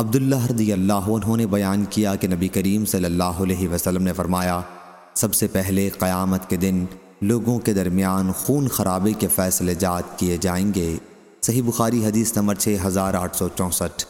عبداللہ رضی اللہ عنہ نے بیان کیا کہ نبی کریم صلی اللہ علیہ وسلم نے فرمایا، سب سے پہلے قیامت کے دن لوگوں کے درمیان خون خرابے کے فیصلے جات کیے جائیں گے۔ صحیح بخاری حدیث نمبر 6864